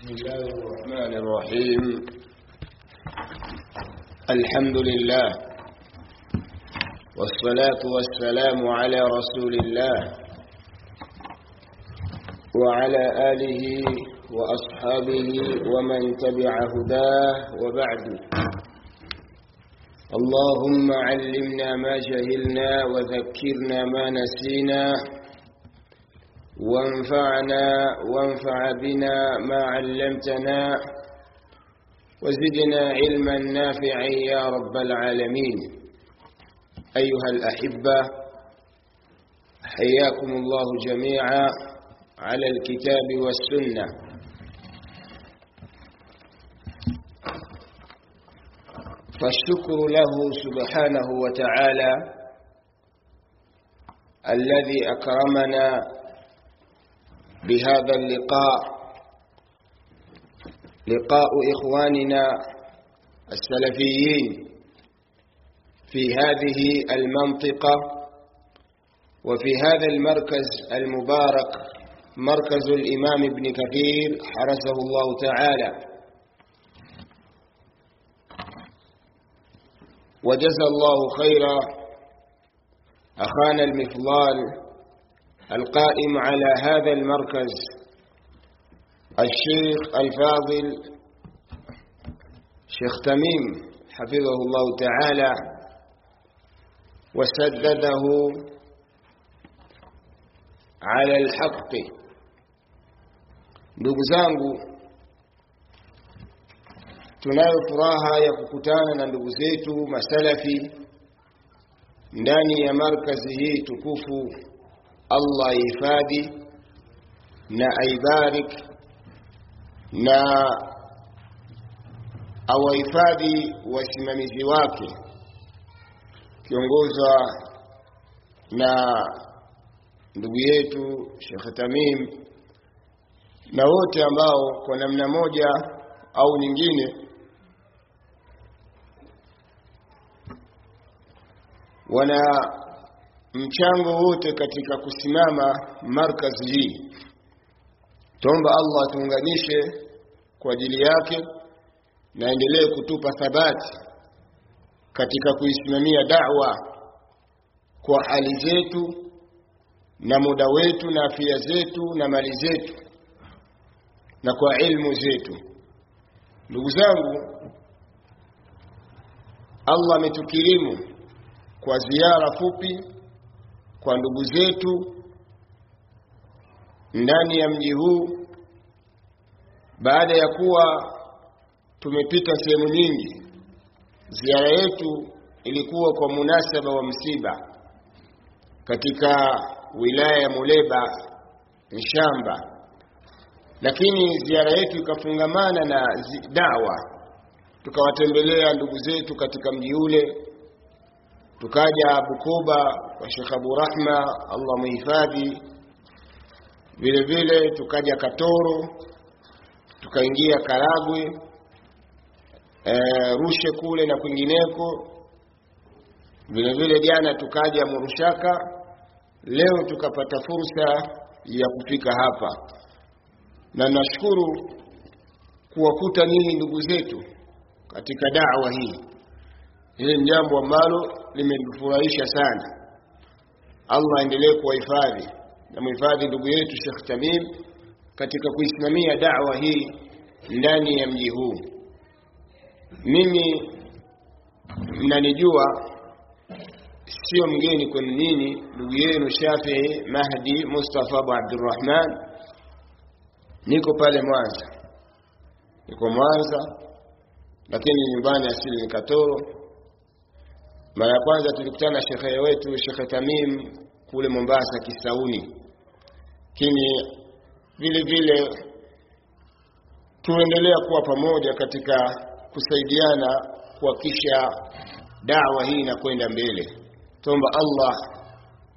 بسم الله الرحمن الرحيم. الحمد لله والصلاة والسلام على رسول الله وعلى آله وأصحابه ومن تبع هداه وبعد. اللهم علمنا ما جهلنا وذكرنا ما نسينا وانفعنا وانفع بنا ما علمتنا وزدنا علما نافعا يا رب العالمين. أيها الأحبة حياكم الله جميعا على الكتاب والسنة. فالشكر له سبحانه وتعالى الذي أكرمنا بهذا اللقاء. لقاء إخواننا السلفيين في هذه المنطقة وفي هذا المركز المبارك مركز الإمام ابن كثير حرسه الله تعالى. وجزى الله خيرا أخانا المفضال القائم على هذا المركز الشيخ الفاضل شيخ تميم حفظه الله تعالى وسدده على الحق ndugu zangu tunayo furaha ya kukutana na ndugu zetu masalafi ndani ya markazi hii tukufu Allah ihifadhi na aibarik na awahifadhi wasimamizi wake kiongozwa na ndugu yetu Sheikh Tamim na wote ambao kwa namna moja au nyingine wana mchango wote katika kusimama markazi hii. Tuomba Allah atuunganishe kwa ajili yake na endelee kutupa thabati katika kuisimamia da'wa kwa hali zetu na muda wetu na afya zetu na mali zetu na kwa ilmu zetu. Ndugu zangu Allah ametukirimu kwa ziara fupi kwa ndugu zetu ndani ya mji huu baada ya kuwa tumepita sehemu nyingi. Ziara yetu ilikuwa kwa munasaba wa msiba katika wilaya ya Muleba Nshamba. Lakini ziara yetu ikafungamana na dawa. Tukawatembelea ndugu zetu katika mji ule tukaja Bukoba kwa Sheikh Abu Rahma Allah muhifadhi vile vile tukaja Katoro tukaingia Karagwe e, Rushe kule na kwingineko. Vile vile jana tukaja Murushaka leo tukapata fursa ya kufika hapa. Na nashukuru kuwakuta nyinyi ndugu zetu katika da'wa hii. Hili ni jambo ambalo limenifurahisha sana Allah aendelee kuwahifadhi. Na muhifadhi ndugu yetu Sheikh Tamim katika kuisimamia da'wa hii ndani ya mji huu. Mimi mnanijua sio mgeni kwenu nini ndugu yenu Shafii Mahdi Mustafa Abu Abdurrahman. Niko pale Mwanza. Niko Mwanza lakini nyumbani asili ni Katoro mara ya kwanza tulikutana na shekhe wetu Shekhe Tamim kule Mombasa Kisauni. Lakini vile vile tuendelea kuwa pamoja katika kusaidiana kuhakikisha dawa hii inakwenda mbele. Tomba Allah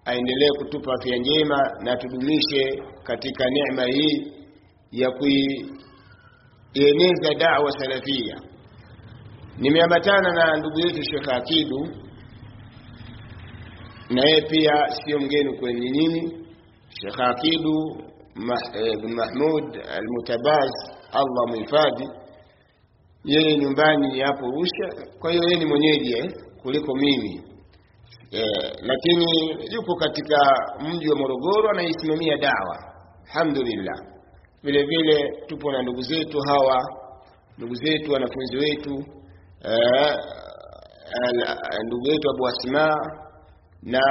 aendelee kutupa afya njema na tudumishe katika neema hii ya kuieneza dawa salafia nimeambatana na ndugu yetu Sheikh Akidu na yeye pia sio mgeni kwenye nini. Sheikh Akidu eh, bin Mahmud Al-Mutabaz Allah muhifadhi. Yeye nyumbani hapo Arusha kwa hiyo yeye ni mwenyeji eh, kuliko mimi. Eh, lakini yuko katika mji wa Morogoro anaisimamia dawa. Alhamdulillah. Vile vile tupo na ndugu zetu hawa ndugu zetu wanafunzi wetu ndugu yetu Abu Asma na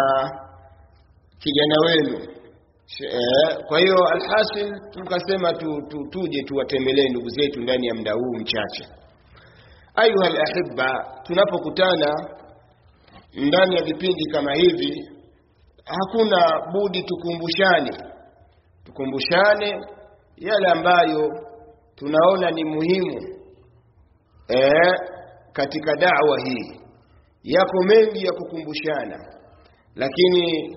kijana wenu. Eh, kwa hiyo alhasil tukasema tu, tu, tuje tuwatembelee ndugu zetu ndani ya muda huu mchache. Ayuha alahibba tunapokutana ndani ya vipindi kama hivi hakuna budi tukumbushane. Tukumbushane yale ambayo tunaona ni muhimu. Eh, katika da'wa hii. Yako mengi ya kukumbushana lakini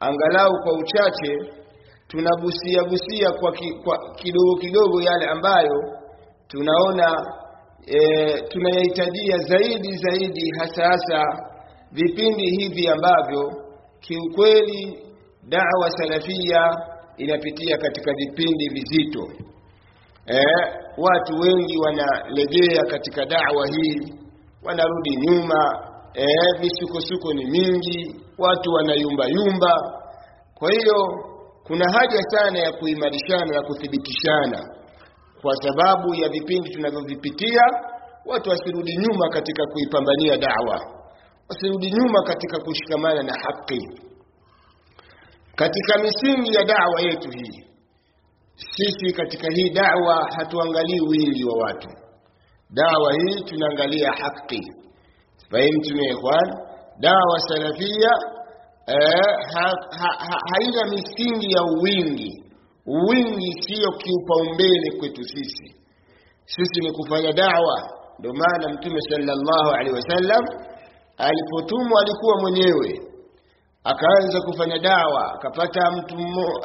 angalau kwa uchache tunagusia gusia kwa, ki, kwa kidogo kidogo yale ambayo tunaona e, tunayahitajia zaidi zaidi hasa hasa vipindi hivi ambavyo kiukweli da'wa salafia inapitia katika vipindi vizito e, watu wengi wanalegea katika da'wa hii wanarudi nyuma. Eh, misukosuko ni mingi watu wanayumba yumba kwa hiyo kuna haja sana ya kuimarishana na kuthibitishana. Kwa sababu ya vipindi tunavyovipitia watu wasirudi nyuma katika kuipambania da'wa. Wasirudi nyuma katika kushikamana na haki. Katika misingi ya da'wa yetu hii sisi katika hii da'wa hatuangalii wingi wa watu. Dawa hii tunaangalia haki. Fahimtum ikhwan dawa salafia eh, ha, ha, ha, haina misingi ya uwingi wingi sio kiupaumbele kwetu sisi. Sisi ni kufanya dawa. Ndio maana mtume sallallahu alaihi wasallam alipotumwa alikuwa mwenyewe akaanza kufanya dawa akapata mtu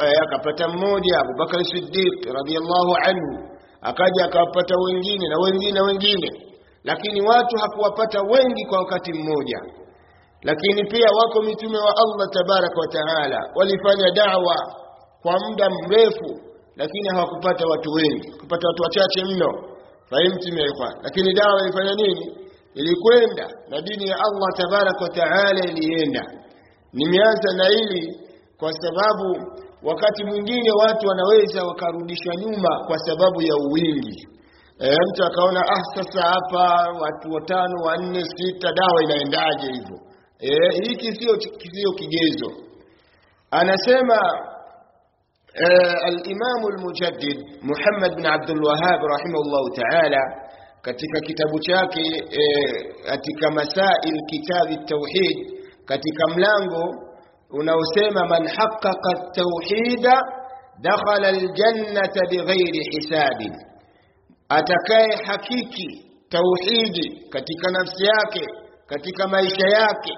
eh, akapata mmoja Abubakar Siddiq radhiallahu anhu. Akaja akawapata wengine na wengine na wengine. Lakini watu hakuwapata wengi kwa wakati mmoja. Lakini pia wako mitume wa Allah tabaraka wa taala. Walifanya dawa kwa muda mrefu lakini hawakupata watu wengi. Kupata watu wachache mno. Fahimtum ya ikhwan. Lakini dawa ilifanya nini? Ilikwenda na dini ya Allah tabaraka wa taala ilienda nimeanza na hili kwa sababu wakati mwingine watu wanaweza wakarudisha nyuma kwa sababu ya uwingi. E, mtu akaona ah sasa hapa watu watano wanne sita dawa inaendaje hivyo? E, hiki sio sio kigezo. Anasema e, al-Imam al-Mujaddid Muhammad bin Abdul Wahhab rahimahullah ta'ala katika kitabu chake e, katika masail kitabi tauhid katika mlango unaosema man haqqaqa at-tauhida dakhala al-jannata bighairi hisabin. Atakaye hakiki tauhidi katika nafsi yake katika maisha yake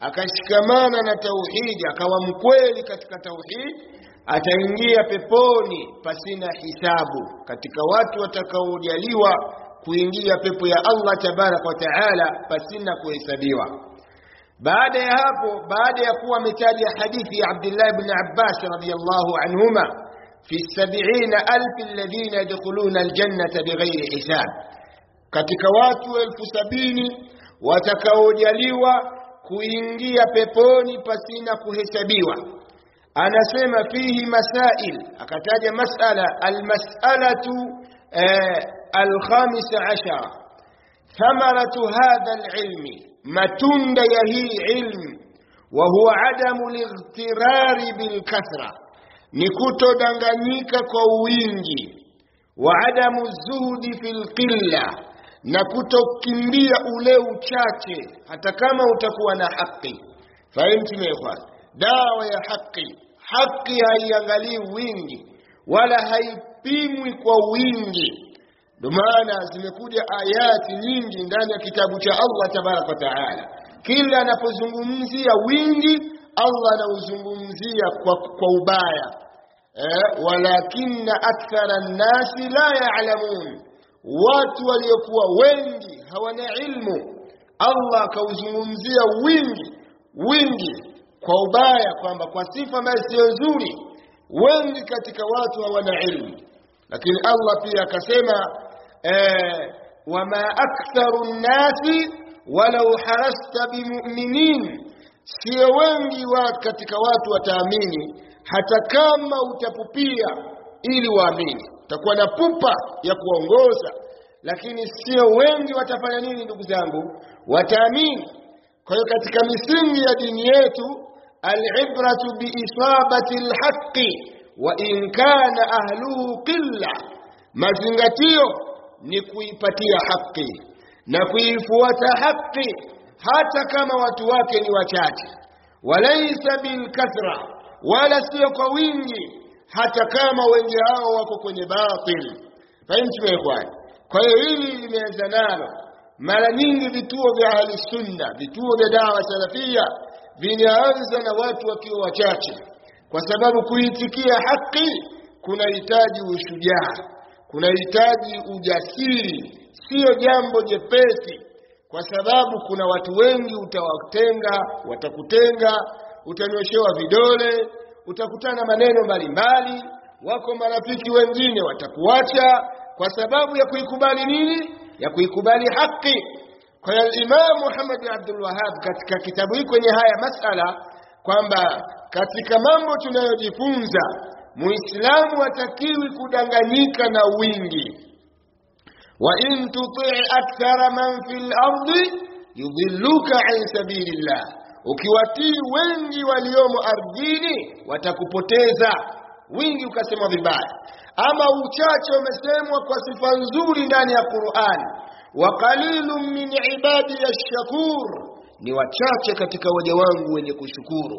akashikamana na tauhidi akawa mkweli katika tauhidi ataingia peponi pasina hisabu katika watu watakaojaliwa kuingia pepo ya Allah tabaraka wa taala pasina kuhesabiwa baada ya hapo baada ya kuwa ametaja hadithi ya Abdullah ibn Abbas radhiyallahu anhuma fi 70000 alladhina yadkhuluna aljannata bighairi hisab katika watu elfu sabini watakaojaliwa kuingia peponi pasina kuhesabiwa anasema fihi masail akataja masala almas'alatu alkhamisa ashara thamaratu hadha alilmi ilmu wa huwa adamu lightirari bilkathra ni kutodanganyika kwa wingi wa adamu zuhudi fil qilla na kutokimbia ule uchache hata kama utakuwa na haki fahimtum ikhwan dawa ya haki haki haiangalii wingi wala haipimwi kwa wingi ndio maana zimekuja ayati nyingi ndani ya kitabu cha Allah tabaraka wa taala. Kila anapozungumzia wingi Allah anauzungumzia kwa, kwa ubaya. Eh, walakinna akthara nnasi la ya'lamun. Watu waliokuwa wengi hawana ilmu. Allah akauzungumzia wingi wingi kwa ubaya kwamba kwa sifa ambayo siyo nzuri wengi katika watu hawana ilmu. Lakini Allah pia akasema eh, wama aktharu nnasi walau harasta bimuminin, sio wengi wa katika watu wataamini hata kama utapupia ili waamini. Utakuwa na pupa ya kuongoza, lakini sio wengi watafanya nini, ndugu zangu? Wataamini. Kwa hiyo katika misingi ya dini yetu alibratu biisabati lhaqi wa in kana ahluhu qilla, mazingatio ni kuipatia haki na kuifuata haki hata kama watu wake ni wachache. Walaisa bilkathra, wala sio kwa wingi, hata kama wengi hao wako kwenye batil. Fahimtu ikhwani? Kwa hiyo hili limeanza nalo mara nyingi. Vituo vya ahli sunna, vituo vya dawa salafia vinaanza na watu wakiwa wachache, kwa sababu kuitikia haki kunahitaji ushujaa, kunahitaji ujasiri, siyo jambo jepesi, kwa sababu kuna watu wengi utawatenga, watakutenga, utanyoshewa vidole, utakutana maneno mbalimbali. Wako marafiki wengine watakuacha kwa sababu ya kuikubali nini? Ya kuikubali haki. Kwa hiyo Imam Muhammad Abdul Wahhab katika kitabu hiki kwenye haya masala kwamba katika mambo tunayojifunza, Muislamu hatakiwi kudanganyika na wingi. wa in tuti' akthara man fil ardi yudhilluka an sabilillah, ukiwatii wengi waliomo ardhini watakupoteza. Wingi ukasemwa vibaya, ama uchache umesemwa kwa sifa nzuri ndani ya Qur'an wa qalilun min ibadi ash-shakur, ni wachache katika waja wangu wenye kushukuru.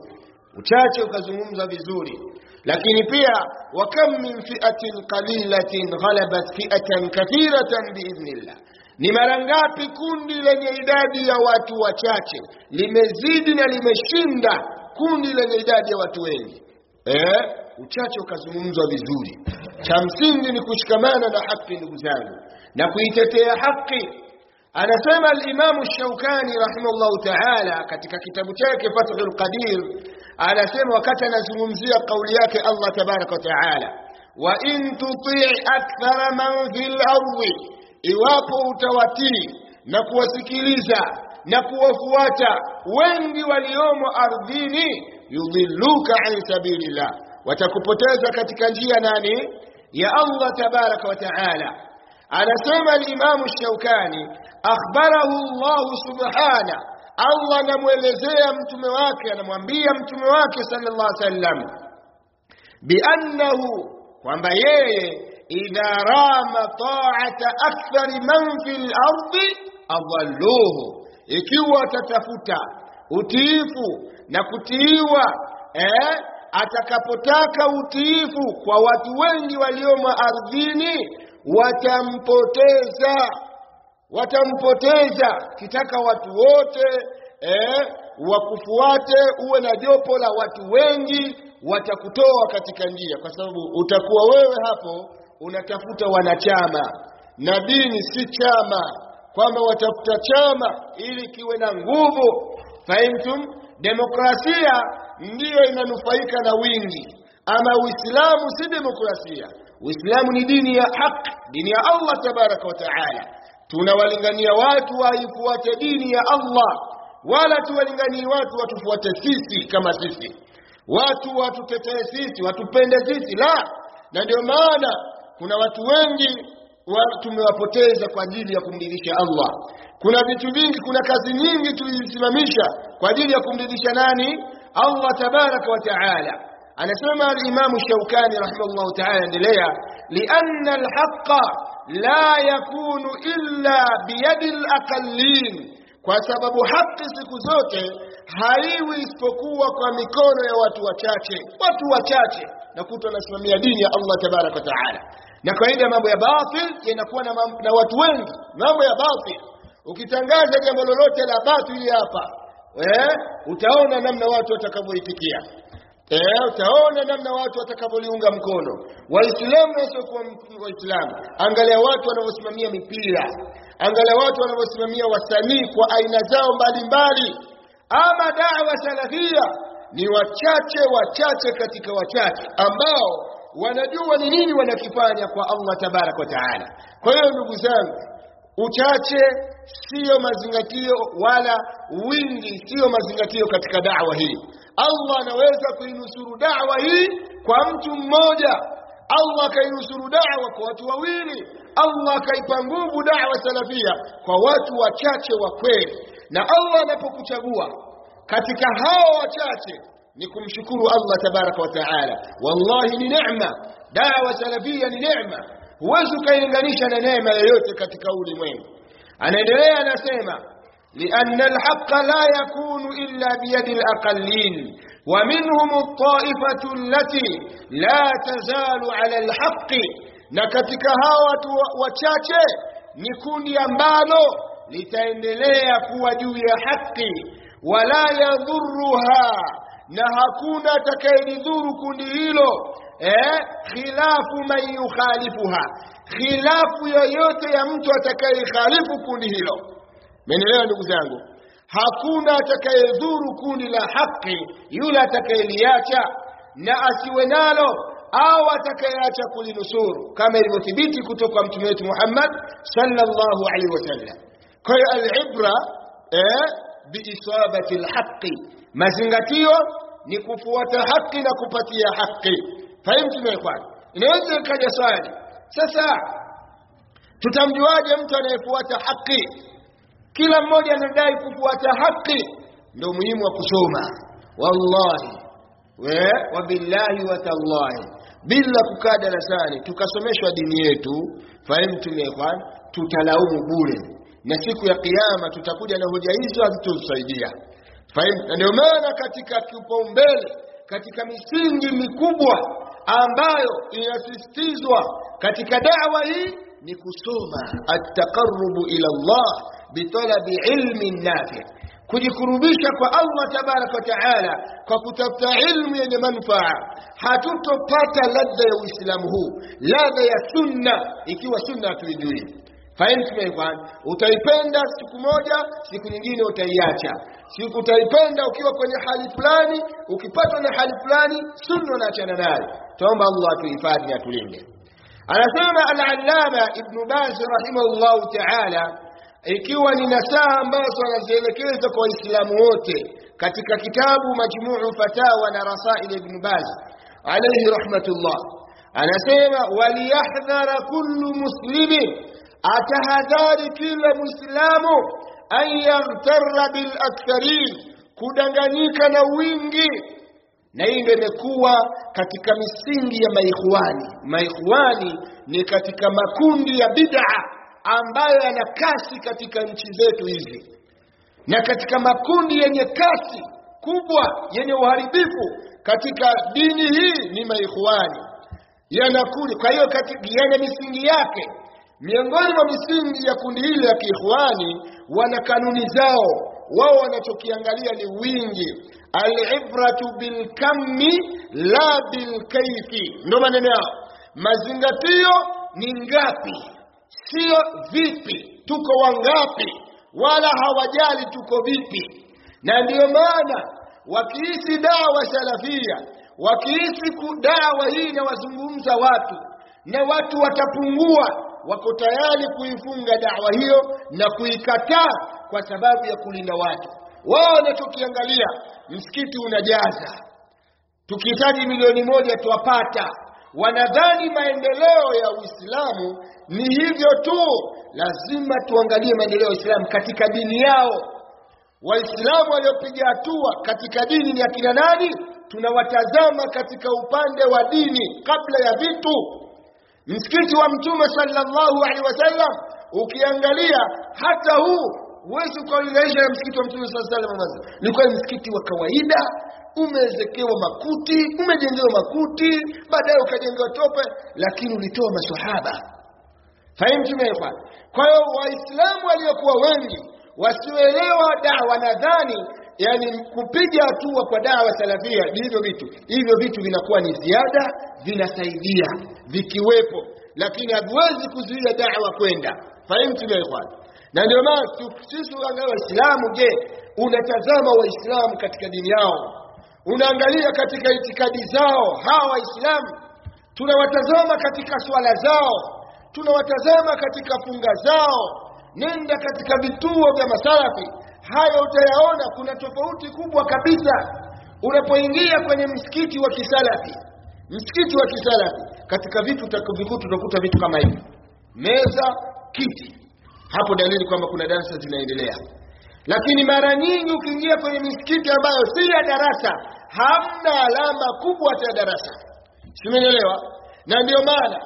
Uchache ukazungumza vizuri, lakini pia wa kam min fi'atin qalilatin ghalabat fi'atan kathiratan biidhnillah, ni mara ngapi kundi lenye idadi ya watu wachache limezidi na limeshinda kundi lenye idadi ya watu wengi. Eh, uchache ukazungumzwa vizuri. Cha msingi ni kushikamana na haki, ndugu zangu na kuitetea haki. Anasema alimamu Shaukani rahimahullahu ta'ala katika kitabu chake Fathul Qadir, anasema wakati anazungumzia kauli yake Allah tabaraka wa ta'ala, wa in tuti' akthara man fil ardi, iwapo utawatii na kuwasikiliza na kuwafuata wengi waliomo ardhini, yudhilluka an sabilillah, watakupoteza katika njia nani? Ya Allah tabaraka wa ta'ala. Anasema al-Imamu Shaukani, akhbarahu Allah subhana, Allah anamwelezea mtume wake, anamwambia mtume wake sallallahu alaihi wasallam, biannahu, kwamba yeye idha rama ta'ata akthari man fil ardi adalluhu, ikiwa atatafuta utiifu na kutiiwa eh, atakapotaka utiifu kwa watu wengi waliomo ardhini watampoteza watampoteza. Kitaka watu wote eh, wakufuate, uwe na jopo la watu wengi, watakutoa katika njia, kwa sababu utakuwa wewe hapo unatafuta wanachama, na dini si chama, kwamba watafuta chama ili kiwe na nguvu. Fahimtum? Demokrasia ndiyo inanufaika na wingi, ama Uislamu si demokrasia. Uislamu ni dini ya haki, dini ya Allah tabaraka wa taala. Tunawalingania watu waifuate dini ya Allah, wala tuwalinganii watu watufuate sisi kama sisi, watu watutetee sisi, watupende sisi, la. Na ndio maana kuna watu wengi wa tumewapoteza kwa ajili ya kumridhisha Allah. Kuna vitu vingi, kuna kazi nyingi tulizisimamisha kwa ajili ya kumridhisha nani? Allah tabaraka wa taala. Anasema al-Imam Shaukani rahimahullah ta'ala, endelea, lianna al-haqqa la yakunu illa biyadi al-aqallin, kwa sababu haki siku zote haiwi isipokuwa kwa mikono ya watu wachache. Watu wachache nakuta wanasimamia dini ya Allah tabaraka wa taala, na kawaida mambo ya batil yanakuwa na, na watu wengi. Mambo ya batil, ukitangaza jambo lolote la batili hapa eh, utaona namna watu watakavyoitikia. Eh, utaona namna watu watakavyoliunga mkono Waislamu na wasiokuwa Waislamu. Angalia watu wanavyosimamia mipira, angalia watu wanavyosimamia wasanii kwa aina zao mbalimbali. Ama dawa salafia ni wachache wachache katika wachache ambao wanajua ni nini wanakifanya kwa Allah tabarak wa taala kwa hiyo ndugu zangu uchache sio mazingatio wala wingi sio mazingatio katika da'wa hii Allah anaweza kuinusuru da'wa hii kwa mtu mmoja Allah akainusuru da'wa kwa watu wawili Allah akaipa nguvu da'wa salafia kwa watu wachache wa kweli na Allah anapokuchagua katika hao wachache ni kumshukuru Allah tabaraka wa taala wallahi ni neema da'wa salafia ni neema huwezi ukailinganisha na neema yoyote katika ulimwengu anaendelea anasema لأن الحق لا يكون إلا بيد الأقلين ومنهم الطائفة التي لا تزال على الحق. نكتك هاوة وشاشة نكون يمبالو لتأندلي أفواجو حق. ولا يضرها نهكون تكين ذور كنهيلو إيه؟ خلاف من يخالفها. خلاف يوتي يمتو تكين خالف كنهيلو Mmenielewa ndugu zangu? Hakuna atakayedhuru kundi la haki yule atakayeliacha na asiwe nalo au atakayeacha kulinusuru kama ilivyothibiti kutoka kwa mtume wetu Muhammad sallallahu alaihi wasallam. Kwa hiyo al-ibra eh, biisabati al-haqqi, mazingatio ni kufuata haki na kupatia haki. Fahimu tumekwani? Inaweza ikaja swali sasa, tutamjuaje mtu anayefuata haki? Kila mmoja anadai kufuata haki ndio muhimu wa kusoma. Wallahi. We wabillahi watallahi bila kukaa darasani tukasomeshwa dini yetu fahimtum ya tutalaumu bure. Na siku ya kiyama tutakuja na hoja hizo hazitotusaidia fahimu na ndio maana katika kipaumbele katika misingi mikubwa ambayo inasisitizwa katika dawa hii ni kusoma. At-taqarrubu ila Allah bitalabi ilmi nafi kujikurubisha kwa Allah tabaraka wa taala kwa kutafuta ilmu yenye manufaa hatutopata ladha ya uislamu huu ladha ya sunna ikiwa sunna hatuijui fahimu utaipenda siku moja siku nyingine utaiacha siku utaipenda ukiwa kwenye hali fulani ukipatwa na hali fulani sunna unaachana nayo tuomba Allah atuhifadhi na tulinde anasema al-allama ibn baz rahimahullahu ta'ala ikiwa ni nasaha ambazo anazielekeza kwa waislamu wote katika kitabu majmuu fatawa na rasail ibn baz alayhi rahmatullah anasema waliyahdhara kullu muslimin atahadhari kila muislamu an yaghtarra bil aktharin kudanganyika na wingi na hii ndio imekuwa katika misingi ya maikhwani maikhwani ni katika makundi ya bid'a ambayo yana kasi katika nchi zetu hizi. Na katika makundi yenye kasi kubwa yenye uharibifu katika dini hii ni maikhwani. Yanakuja kwa hiyo yana misingi yake. Miongoni mwa misingi ya kundi hili la kiikhwani wana kanuni zao. Wao wanachokiangalia ni wingi. Alibratu bilkammi la bilkaifi ndo maneno yao. Mazingatio ni ngapi sio vipi tuko wangapi wala hawajali tuko vipi. Na ndiyo maana wakiisi dawa salafia wakiisi dawa hii inawazungumza watu na watu watapungua wako tayari kuifunga dawa hiyo na kuikataa kwa sababu ya kulinda watu. Wao wanachokiangalia msikiti unajaza. Tukihitaji milioni moja tuwapata wanadhani maendeleo ya uislamu ni hivyo tu. Lazima tuangalie maendeleo ya uislamu katika dini yao. Waislamu waliopiga hatua katika dini ni akina nani? Tunawatazama katika upande wa dini kabla ya vitu. Msikiti wa mtume sallallahu alaihi wasallam ukiangalia hata huu huwezi ukaulinganisha na msikiti wa mtume sallallahu alaihi wasallam. Ni kwa msikiti wa kawaida umewezekewa makuti umejengewa makuti baadaye ukajengewa tope lakini ulitoa maswahaba. Fahimu tumekwa kwa hiyo waislamu waliokuwa wengi wasioelewa dawa nadhani yani kupiga hatua kwa dawa salafia hivyo vitu. Hivyo vitu vinakuwa ni ziada vinasaidia vikiwepo. Lakini haviwezi kuzuia dawa kwenda. Fahimu tumekwa na ndio maana sisi uangalia waislamu je unatazama waislamu katika dini yao unaangalia katika itikadi zao hawa waislamu tunawatazama katika swala zao tunawatazama katika funga zao. Nenda katika vituo vya masalafi. Hayo utayaona kuna tofauti kubwa kabisa. Unapoingia kwenye msikiti wa kisalafi msikiti wa kisalafi katika vitu utakavikuta utakuta vitu kama hivi. Meza kiti. Hapo dalili kwamba kuna darasa zinaendelea lakini mara nyingi ukiingia kwenye misikiti ambayo si ya darasa hamna alama kubwa ya darasa. Simenielewa na ndio maana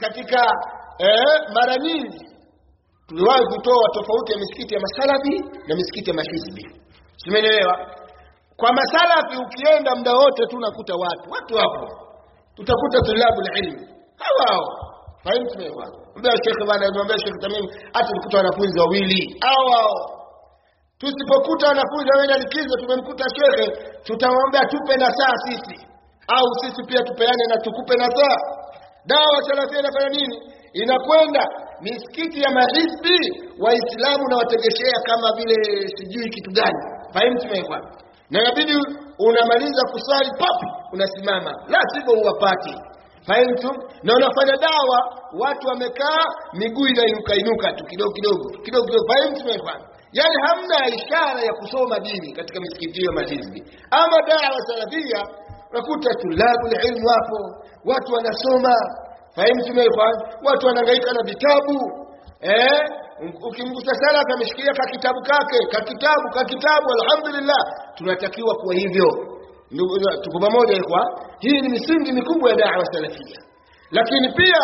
katika eh, mara nyingi tuliwahi kutoa tofauti ya misikiti ya masalafi na misikiti ya mahizbi simenielewa kwa masalafi ukienda muda wote tu unakuta watu watu hapo utakuta tulabu ilmi hawao hao. Fahimu tumeelewana mbea shekhe bana mbea shekhe tamim hata tukuta wanafunzi wawili. Hao tusipokuta wanafunzi wameenda likizo tumemkuta shekhe tutawaombea tupe na saa sisi. Au sisi pia tupeane na tukupe na saa dawa salafia inafanya nini? Inakwenda. Misikiti ya mahizbi waislamu na wategeshea kama vile sijui kitu gani. Fahimu tumeelewana na inabidi unamaliza kusali pap unasimama. La sivyo huwapati. Fahimtum na unafanya dawa watu wamekaa miguu inainuka inuka tu kidogo kidogo kidogo kidogo. Fahimtum yaani hamna ishara ya kusoma dini katika misikiti ya mahizbi ama dawa salafia nakuta tulabu ilmu hapo watu wanasoma fahimtum watu wanahangaika na vitabu. Eh ukimgusa sala kameshikilia ka kitabu kake ka kitabu ka kitabu alhamdulillah. Tunatakiwa kuwa hivyo. Tuko pamoja kwa? Hii ni misingi mikubwa ya da'wa salafia. Lakini pia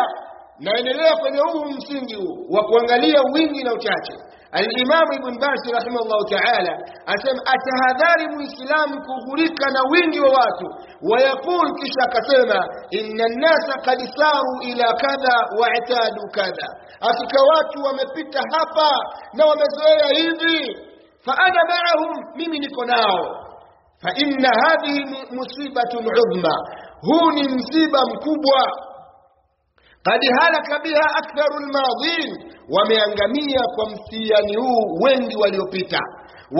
naendelea kwenye huu msingi huu wa kuangalia wingi na uchache الإمام ابن باز رحمه الله تعالى asema atahadhari muislamu kughurika na wingi wa watu wayaqul kisha akasema inna nnasa kad saru ila kadha waatadu kadha hakika watu wamepita hapa na wamezoea hivi faana maahum mimi niko nao fainna hadhihi musibatu udhma huu ni msiba mkubwa قد هلك بها أكثر الماضين wameangamia kwa mtihani huu wengi waliopita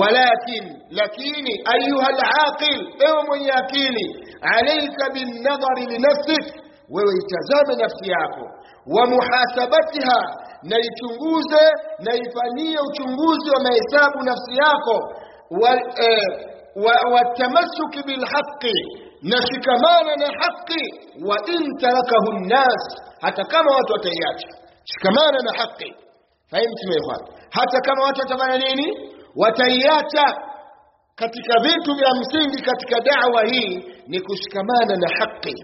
walakin lakini ayuha alaqil ewe mwenye akili alaika binnadhari linafsik wewe itazame nafsi yako wa muhasabatiha na ichunguze na ifanyie uchunguzi wa mahesabu nafsi yako watamasuki wa, wa bilhaqi na shikamana na haqi wa in tarakahu nnas hata kama watu wataiacha shikamana na haki fahimu tumeelewana hata kama watu watafanya nini wataiacha katika vitu vya msingi katika da'wa hii ni kushikamana na haki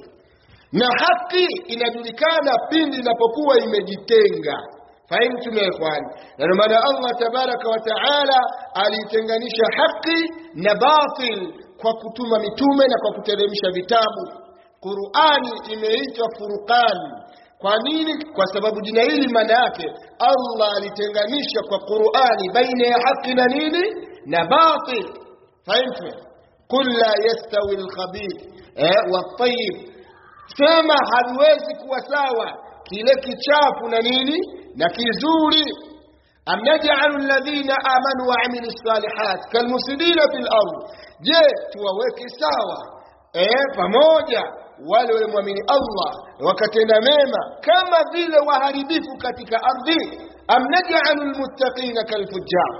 na haki inajulikana pindi inapokuwa imejitenga fahimu tumeelewana na ndio maana Allah tabaraka wa taala alitenganisha haki na batil kwa kutuma mitume na kwa kuteremsha vitabu Qur'ani imeitwa Furqan kwa nini kwa sababu jina hili maana yake Allah alitenganisha kwa Qur'ani baina ya haki na nini na batil fahimu qul la yastawi alkhabith eh wat-tayyib sema haliwezi kuwa sawa kile kichafu na nini na kizuri naj'alu alladhina amanu wa amilus salihat kalmufsidina fil ard je tuwaweke sawa eh pamoja wale waliomwamini Allah wakatenda mema kama vile waharibifu katika ardhi am naj'alu almuttaqina kalfujjar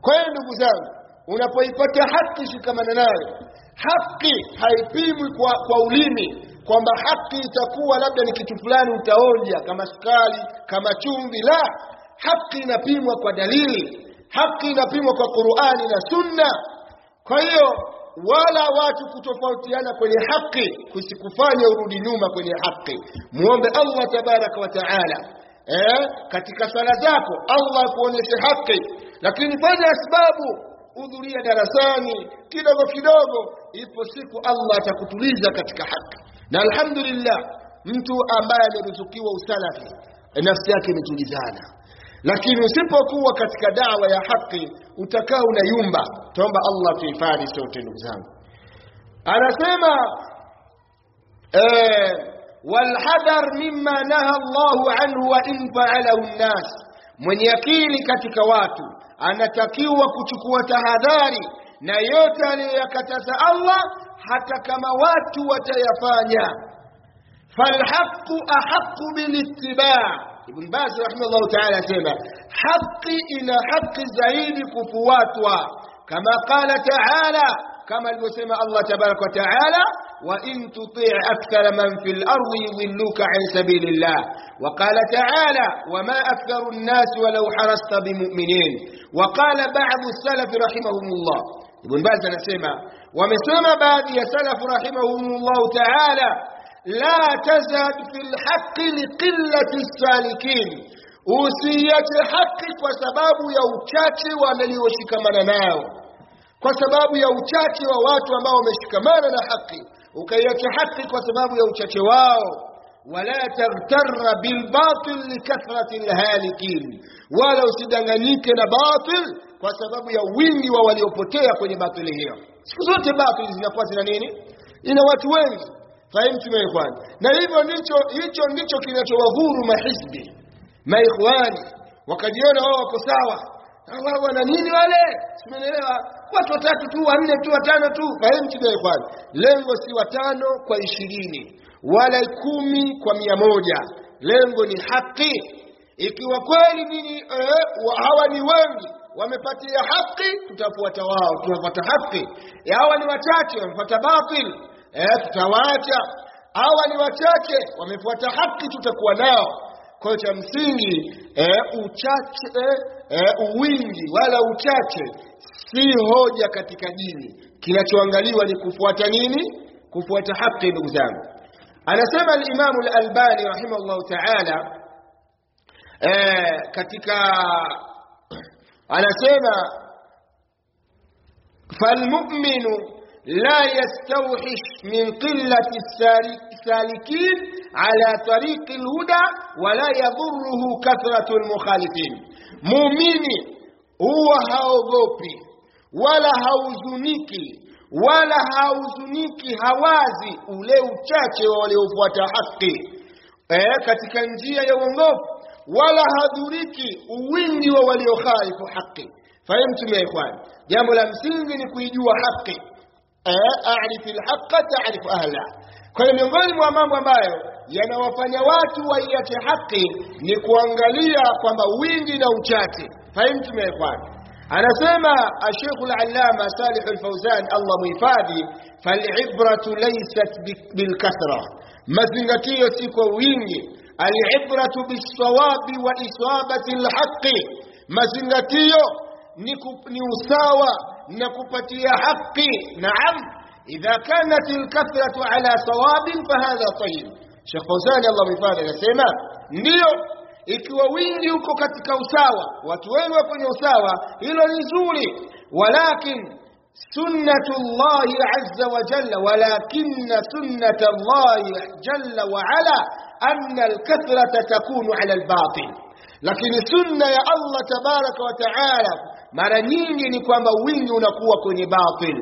kwa hiyo ndugu zangu unapoipata haki shikamana nayo haki haipimwi kwa, kwa ulimi kwamba haki itakuwa labda ni kitu fulani utaonja kama sukari kama chumvi la haki inapimwa kwa dalili haki inapimwa kwa Qur'ani na Sunna. Kwa hiyo wala watu kutofautiana kwenye haki kusikufanya urudi nyuma kwenye haki. Muombe Allah tabaraka wa taala eh katika sala zako Allah akuonyeshe haki. Lakini fanya sababu hudhuria darasani kidogo kidogo ipo siku Allah atakutuliza katika haki. Na alhamdulillah mtu ambaye ameruzukiwa usalafi nafsi yake imetulizana lakini usipokuwa katika dawa ya haki utakaa unayumba tuomba Allah tuhifadhi sote ndugu zangu anasema eh walhadar mimma naha Allahu anhu wa in fa'alahu an-nas mwenye akili katika watu anatakiwa kuchukua tahadhari na yote aliyoyakataza Allah hata kama watu watayafanya falhaqu ahaqu bilittiba' ibn baz rahimahullah ta'ala asema haqi ina haqi zaidi kufuatwa kama qala ta'ala kama alivyosema Allah tabaraka wa ta'ala wa in tuti' akthara man fil ardi yudilluka an sabilillah. Wa qala ta'ala wa ma aktharu an-nas walau harasta bimu'minin. Wa qala ba'd as-salaf rahimahumullah. Ibn baz anasema wamesema baadhi ya salaf rahimahumullah ta'ala walioshikamana nao kwa sababu ya uchache wa watu ambao wameshikamana na haki ukaiacha haki kwa sababu ya uchache wao wala taghtarra bilbatil likathrati lhalikin wala usidanganyike na batil kwa sababu ya wingi wa waliopotea kwenye batili hiyo siku zote batili zinakuwa zina nini ina watu wengi fahimu tumeekwana na hivyo ndicho hicho ndicho kinachowadhuru mahizbi. Maikhwani wakajiona wao wako sawa. Wao wana nini wale? Simenelewa watu watatu tu wanne tu watano tu. Fahimu tumeekwana lengo si watano kwa ishirini wala kumi kwa mia moja. Lengo ni haki. Ikiwa kweli nini eh, hawa ni wengi wamepatia haki tutafuata wao tutafuata haki. Hawa ni wachache wamefuata batil eh, tutawaacha. Hawa ni wachache wamefuata haki tutakuwa nao. Kwa cha msingi eh, uchache eh, eh, uwingi wala uchache si hoja katika dini. Kinachoangaliwa ni kufuata nini? Kufuata haki ndugu zangu. Anasema al-Imam al-Albani rahimahullahu ta'ala eh, katika anasema falmu'minu la yastawhish min qillati السالكين على طريق الهدى ولا يضره كثرة المخالفين مؤمني هو hauzuniki hawazi ule uchache wa waliofuata haki eh, katika njia ya uongofu wala hadhuriki uwingi wa waliokhalifu haki fahimtum ya ikhwan jambo la msingi ni kuijua haki eh, arifi lhaqa taarifu ahla kwa hiyo miongoni mwa mambo ambayo yanawafanya watu waiache haki ni kuangalia kwamba wingi na uchache fahimtum ya ikhwan anasema ashekhu lalama salih lfauzan allah muhifadhi falibratu laysat bilkathra mazingatio si kwa wingi alibratu bisawabi wa isabati lhaqi mazingatio ni, ni usawa kupatia haqi naam idha kanat lkathratu ala sawabin fahadha tayib shekh fauzani allah muhifadhi anasema ndiyo ikiwa wingi uko katika usawa watu wengi wa kwenye usawa hilo ni zuri walakin sunnatu llahi azza wa jalla walakinna sunnata llahi jalla wa ala anna alkathrata takunu ala albatil lakini sunna ya allah tabaraka wa taala mara nyingi ni kwamba wingi unakuwa kwenye batil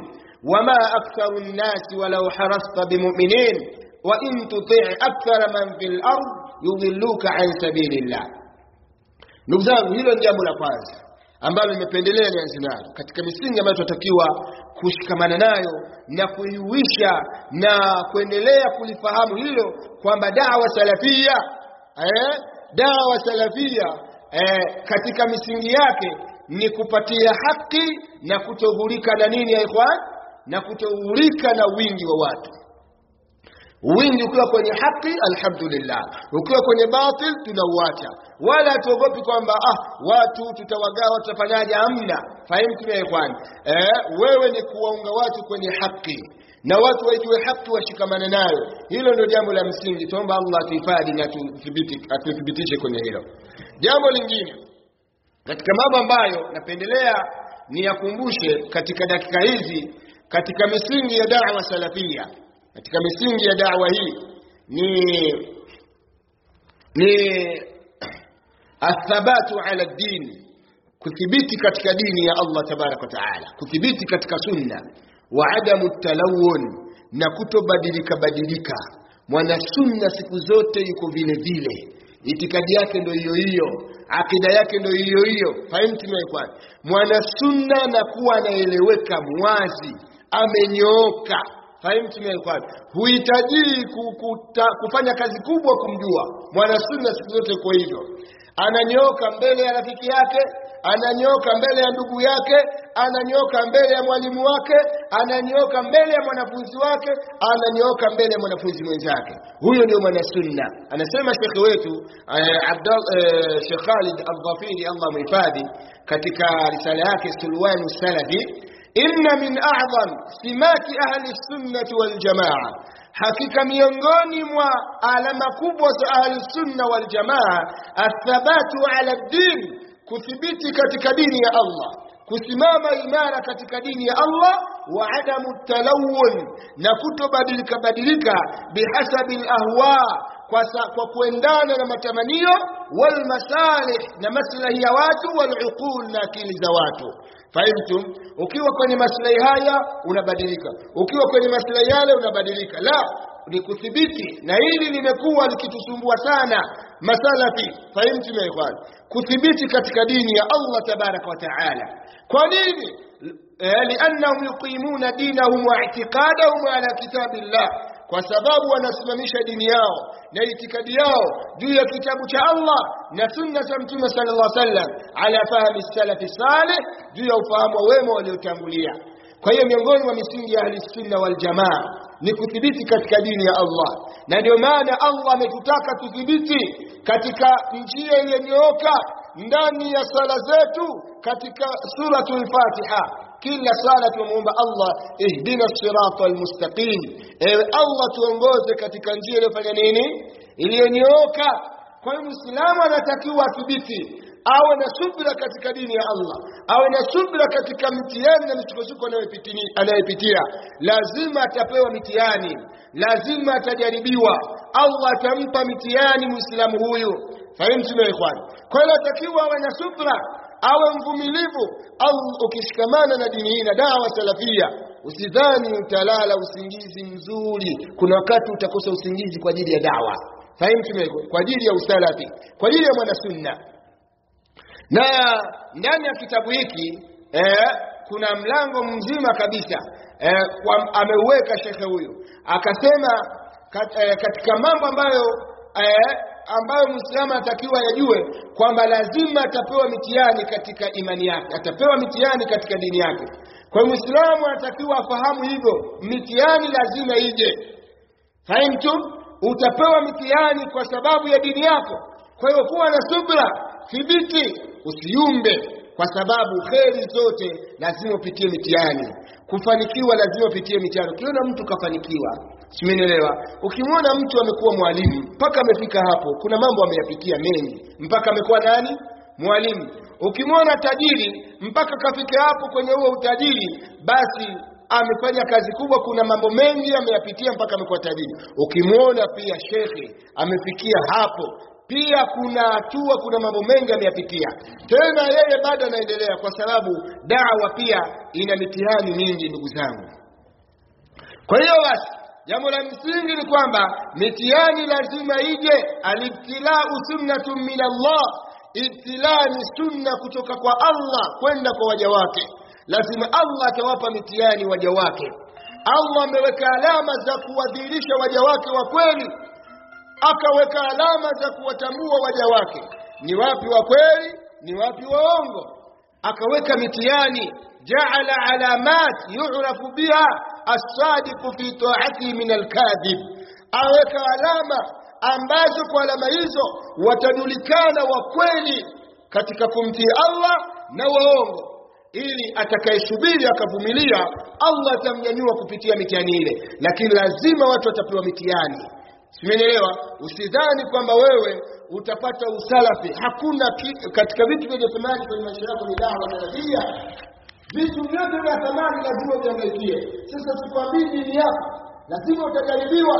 wama aktharu nnasi walau harasta bimuminin wa in tuti akthara man fi lard yudhilluka an sabilillah. Ndugu zangu, hilo ni jambo la kwanza ambalo nimependelea nianze nalo katika misingi ambayo tunatakiwa kushikamana nayo na kuiuisha na kuendelea kulifahamu hilo kwamba dawa salafia eh, dawa salafia eh, katika misingi yake ni kupatia haki na kutoghulika na nini ya ikhwan, na kutoghulika na wingi wa watu. Wingi ukiwa kwenye haki alhamdulillah. Ukiwa kwenye batil tunauacha. Wala tuogopi kwamba ah watu tutawagawa tutafanyaje? Amna fahimu tumeekwana eh, wewe ni kuwaunga watu kwenye haki. Na watu waijue haki washikamane nayo. Hilo ndio jambo la msingi. Tuomba allah atuhifadhi na atuthibitishe kwenye hilo. Jambo lingine katika mambo ambayo napendelea ni yakumbushe katika dakika hizi katika misingi ya dawa salafia katika misingi ya dawa hii ni ni athabatu ala din kuthibiti katika dini ya Allah tabaraka wa taala kuthibiti katika sunna wa adamu talawun na kutobadilika badilika. Mwana sunna siku zote yuko vile vile itikadi yake ndo hiyo hiyo. Akida yake ndo hiyo hiyo. Mwana sunna na kuwa anaeleweka mwazi amenyooka. Fahimtu mekwani huhitajii ku- kufanya kazi kubwa kumjua. Mwanasunna siku zote kwa hivyo. Ananyooka mbele ya rafiki yake ananyoka mbele ya ndugu yake ananyoka mbele ya mwalimu wake ananyoka mbele ya mwanafunzi wake ananyoka mbele ya mwanafunzi mwenzake huyo ndio mwanasunna anasema shekhe wetu eh, eh, Sheikh Khalid Al-Dhafiri Allah muhifadhi katika risala yake Sulwanu Salafi inna min a'zam simati ahli sunnati wal jamaa hakika miongoni mwa alama kubwa za ahli sunna wal jamaa athabatu ala din kuthibiti katika dini ya Allah kusimama imara katika dini ya Allah wa adamu talawun na kutobadilika badilika bihasabi alahwa kwa, kwa kuendana na matamanio wal masalih na maslahi ya watu wal uqul na akili za watu fahimtum ukiwa kwenye maslahi haya unabadilika ukiwa kwenye maslahi yale unabadilika la ni kuthibiti na hili limekuwa likitusumbua sana masalafi fahimtum ya ikhwan kuthibiti katika dini ya Allah tabaraka wa taala kwa nini Eh, liannahum yuqimuna dinahum wa i'tiqadahum ala kitabillah kwa sababu wanasimamisha dini yao na itikadi yao juu ya kitabu cha Allah na sunna za mtume sallallahu alaihi wasallam ala fahmi salafi salih juu ya ufahamu wa wema waliotangulia kwa hiyo miongoni mwa misingi ya ahli sunna wal jamaa ni kuthibiti katika dini ya Allah na ndio maana Allah ametutaka tuthibiti katika njia iliyonyooka ndani ya sala zetu katika suratul Fatiha kila sala tunamuomba Allah ihdina sirata almustaqim ewe Allah tuongoze katika njia iliyofanya nini iliyonyooka kwa hiyo muislamu anatakiwa athibiti awe na subira katika dini ya Allah. Awe na subira katika mitihani na misukosuko anayopitia lazima atapewa mitihani. Lazima atajaribiwa. Allah atampa mitihani muislamu huyu. Fahimu sio ikhwani? kwa hiyo atakiwa awe na subira, awe mvumilivu. Au ukishikamana na dini hii na dawa salafia usidhani utalala usingizi mzuri. Kuna wakati utakosa usingizi kwa ajili ya dawa. Fahimu kwa ajili ya usalafi. Kwa ajili ya mwanasunna na ndani ya kitabu hiki eh, kuna mlango mzima kabisa eh, ameuweka shekhe huyu. Akasema kat, eh, katika mambo ambayo eh, ambayo muislamu anatakiwa yajue kwamba lazima atapewa mitihani katika imani yake atapewa mitihani katika dini yake. Kwa hiyo muislamu anatakiwa afahamu hivyo mitihani lazima ije. Fahimtum? Utapewa mitihani kwa sababu ya dini yako. Kwa hiyo kuwa na subra thibiti usiumbe kwa sababu kheri zote lazima upitie mitihani. Kufanikiwa lazima upitie mitihani. Ukiona mtu kafanikiwa simenielewa ukimwona mtu amekuwa mwalimu mpaka amefika hapo kuna mambo ameyapitia mengi. Mpaka amekuwa nani? Mwalimu. Ukimwona tajiri mpaka kafika hapo kwenye huo utajiri basi amefanya kazi kubwa kuna mambo mengi ameyapitia mpaka amekuwa tajiri. Ukimwona pia shekhe amefikia hapo pia kuna hatua kuna mambo mengi ameyapitia. Tena yeye bado anaendelea kwa sababu dawa pia ina mitihani mingi ndugu zangu. Kwa hiyo basi jambo la msingi ni kwamba mitihani lazima ije alibtilau sunnatun min Allah. Ibtilaa ni sunna kutoka kwa Allah kwenda kwa waja wake. Lazima Allah atawapa mitihani waja wake. Allah ameweka alama za kuwadhihirisha waja wake wa kweli akaweka alama za kuwatambua waja wake. Ni wapi wa kweli? Ni wapi waongo akaweka mitihani. Jaala alamat yu'rafu biha as-sadiqu fi ta'ati min al-kadhib. Aweka alama ambazo kwa alama hizo watajulikana wa kweli katika kumtii Allah na waongo ili atakayesubiri akavumilia Allah atamnyanyua kupitia mitihani ile. Lakini lazima watu watapewa mitihani simenielewa? Usidhani kwamba wewe utapata usalafi. Hakuna katika vitu vyenye thamani kwenye maisha yako ni dawa salafia vitu vyote vya thamani lazima viangaikie sasa sikwambii dini yako. Lazima utajaribiwa.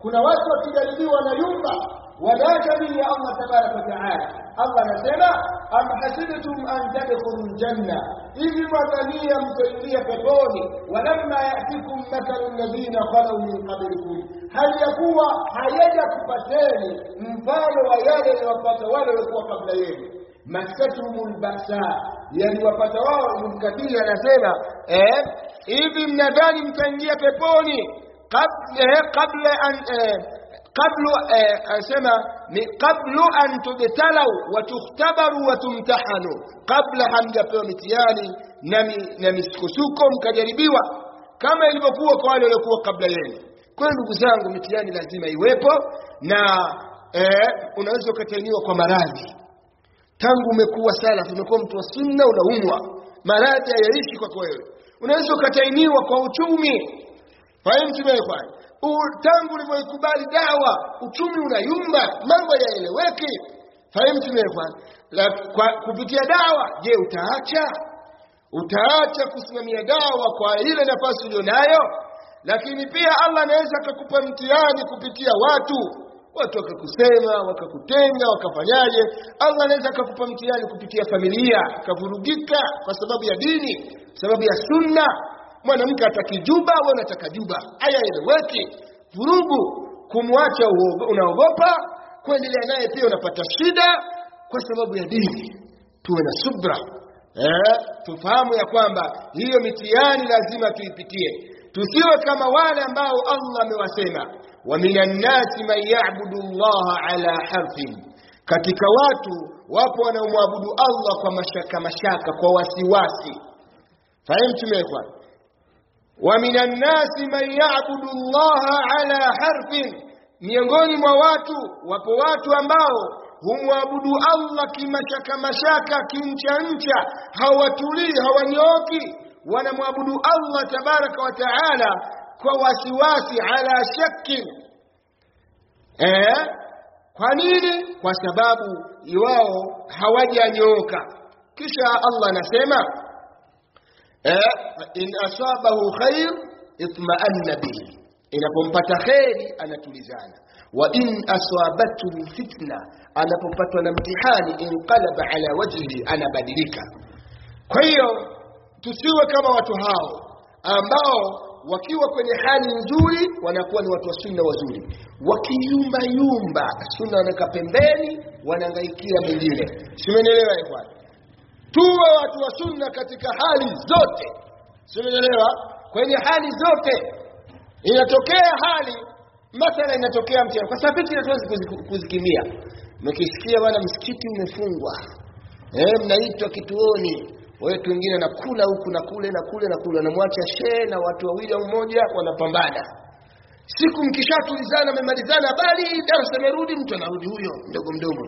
Kuna watu wakijaribiwa na yumba wanaacha dini ya Allah tabaraka wa taala. Allah anasema am hasibtum an tadkhulul janna hivi mwadhania mtaingia peponi walamma yatikum mathalu alladhina khalu min qablikum hali ya kuwa hayaja kupateni mfano wa yale yaliyowapata wale waliokuwa kabla yenu. Maskatuhumul basa yaliwapata wao ibn kathir anasema eh hivi mnadhani mtaingia peponi kabla eh, kabla an eh, qablu eh, anasema ni qablu an tubtalau wa tukhtabaru wa tumtahanu kabla hamjapewa mitihani na mi, na misukosuko mkajaribiwa kama ilivyokuwa kwa wale waliokuwa kabla yenu kwa hiyo ndugu zangu mitihani lazima iwepo na eh, unaweza ukatainiwa kwa maradhi. Tangu umekuwa salaf umekuwa mtu wa sunna unaumwa. Maradhi hayaishi kwako wewe. Unaweza ukatainiwa kwa uchumi. Fahimu tumeekwana tangu ulivyoikubali dawa uchumi unayumba mambo yaeleweki kwa kupitia dawa je utaacha? Utaacha kusimamia dawa kwa ile nafasi ulionayo lakini pia allah anaweza akakupa mtihani kupitia watu. Watu wakakusema wakakutenga wakafanyaje? Allah anaweza akakupa mtihani kupitia familia akavurugika kwa sababu ya dini sababu ya sunna. Mwanamke atakijuba wewe unataka juba. Aya eleweki vurugu kumwacha unaogopa. Kuendelea naye pia unapata shida kwa sababu ya dini. Tuwe na subra. Eh, tufahamu ya kwamba hiyo mitihani lazima tuipitie tusiwe kama wale ambao allah amewasema wa minan nasi man ya'budu llaha ala harfin. Katika watu wapo wanaomwabudu allah kwa mashaka mashaka kwa wasiwasi. Fahimu tumekwa wa minan nasi man ya'budu llaha ala harfin. Miongoni mwa watu wapo watu ambao humwabudu allah kimashaka mashaka kimcha ncha hawatulii hawanyooki wanamwabudu allah tabaraka wa taala kwa wasiwasi ala shakkin eh kwa nini kwa sababu wao hawajanyooka kisha allah anasema eh in asabahu khair itma'anna bihi inapompata kheri anatulizana wa in asabathu fitna anapopatwa na mtihani inqalaba ala wajhihi anabadilika kwa hiyo tusiwe kama watu hao ambao wakiwa kwenye hali nzuri wanakuwa ni watu wa sunna wazuri. Wakiyumba yumba sunna wanaweka pembeni wanaangaikia mengine simenielewa ikhwan tuwe watu wa sunna katika hali zote. Simenielewa kwenye hali zote. Inatokea hali mathala inatokea mtihani. Kwa sababu hizi hatuwezi kuzikimbia. Mkisikia bwana msikiti umefungwa. Eh mnaitwa kituoni wetu wengine nakula huku na kule na kule na kule anamwacha shehe na watu wawili au mmoja wanapambana. Siku mkishatulizana mmemalizana bali darasa merudi, mtu anarudi huyo mdogo mdogo.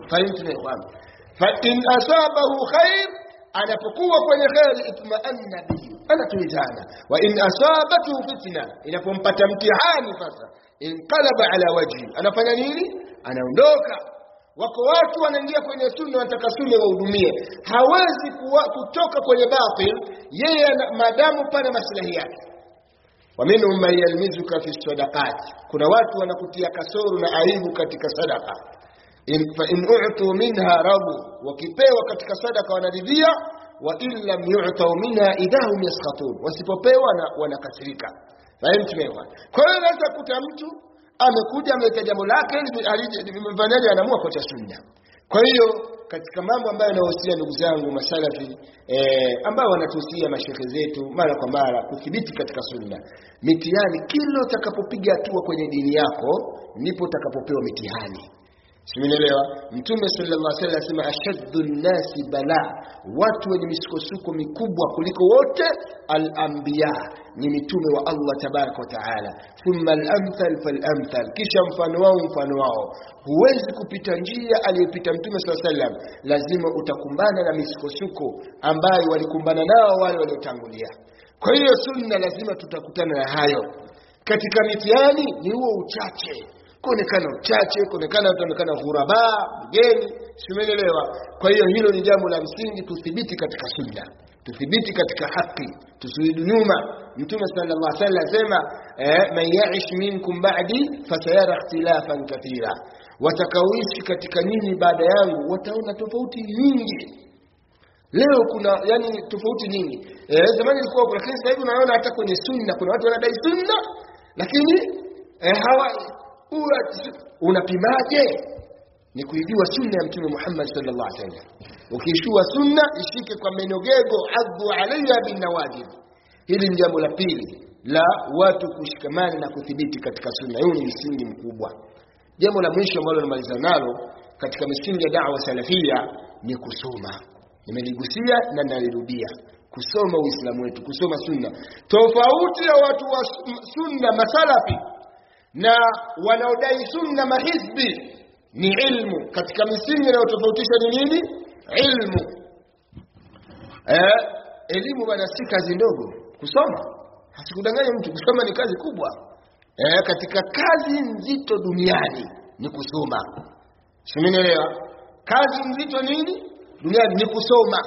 Fa in asabahu khair anapokuwa kwenye kheri itmaanna bihi anatulizana wa in asabathu fitna inapompata mtihani sasa inqalaba ala wajhi anafanya nini? Anaondoka wako watu wanaingia kwenye sunna wanataka sunna wahudumie. Hawezi kuwa, kutoka kwenye batil yeye madamu pana maslahi yake. Waminhum man yalmizuka fi sadaqat. Kuna watu wanakutia kasoro na aibu katika sadaka in, fa in u'tu minha rabu. Wakipewa katika sadaka wanaridhia wa in lam yu'tau minha idahum yaskhatun. Wasipopewa wanakasirika. Tumeelewa kwa hiyo unaweza kuta mtu amekuja ameleta jambo lake limefanyaje anaamua kuacha sunna kwa hiyo katika mambo ambayo yanawahusia ndugu zangu masalafi eh, ambao wanatuhusia mashehe zetu mara kwa mara kuthibiti katika sunna mitihani kila utakapopiga hatua kwenye dini yako ndipo utakapopewa mitihani simenielewa mtume sallallahu alaihi wasallam asema ashaddu nnasi bala. Watu wenye misukosuko mikubwa kuliko wote alambiya ni mitume wa Allah tabaraka wa taala. Thumma al-amthal fal-amthal. Kisha mfano wao mfano wao. Huwezi kupita njia aliyopita mtume saa wasallam. Lazima utakumbana na misukosuko ambayo walikumbana nao wale waliotangulia. Kwa hiyo sunna lazima tutakutana na hayo. Katika mitihani ni huo uchache kuonekana uchache kuonekana utaonekana ghuraba mgeni simenelewa kwa hiyo hilo ni jambo la msingi tuthibiti katika sunna tuthibiti katika haki tusirudi nyuma. Mtume sallallahu alaihi wasallam asema eh, man ya'ish minkum ba'di fasayara ikhtilafan kathira. Watakaoishi katika nyinyi baada yangu wataona tofauti nyingi. Leo kuna yani tofauti nyingi. Eh, zamani ilikuwa lakini sasa hivi unaona hata kwenye sunna kuna watu wanadai sunna lakini eh, hawa unapimaje? Ni kuijua sunna ya mtume Muhammad sallallahu alaihi wasallam. Ukishua sunna ishike kwa menogego adhu alaiha binawajib hili ni jambo la pili la watu kushikamana na kuthibiti katika sunna. Hiyo ni msingi mkubwa. Jambo la mwisho ambalo namaliza nalo katika misingi ya dawa salafia ni kusoma. Nimeligusia na nalirudia. Kusoma uislamu wetu kusoma sunna. Tofauti ya watu wa sunna masalafi na wanaodai sunna mahizbi ni ilmu. Katika misingi inayotofautisha ni nini? Ilmu. Eh, elimu bana si kazi ndogo. Kusoma. Hasikudanganya mtu. Kusoma ni kazi kubwa. Eh, katika kazi nzito duniani ni kusoma. Simenielewa kazi nzito nini? Duniani ni kusoma